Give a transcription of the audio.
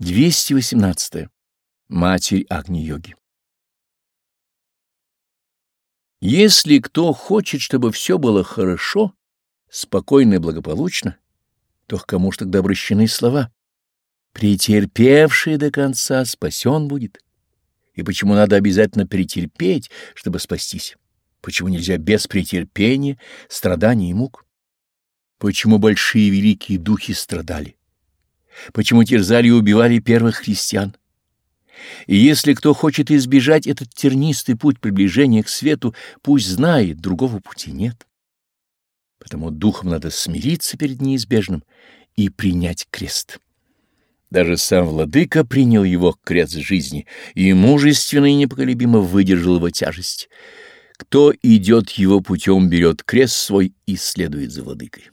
218. Матерь Агни-йоги Если кто хочет, чтобы все было хорошо, спокойно и благополучно, то к кому ж тогда обращены слова? Претерпевший до конца спасен будет. И почему надо обязательно претерпеть, чтобы спастись? Почему нельзя без претерпения, страданий и мук? Почему большие великие духи страдали? Почему терзали и убивали первых христиан. И если кто хочет избежать этот тернистый путь приближения к свету, пусть знает, другого пути нет. Потому духом надо смириться перед неизбежным и принять крест. Даже сам владыка принял его крест жизни и мужественно и непоколебимо выдержал его тяжесть. Кто идет его путем, берет крест свой и следует за владыкой.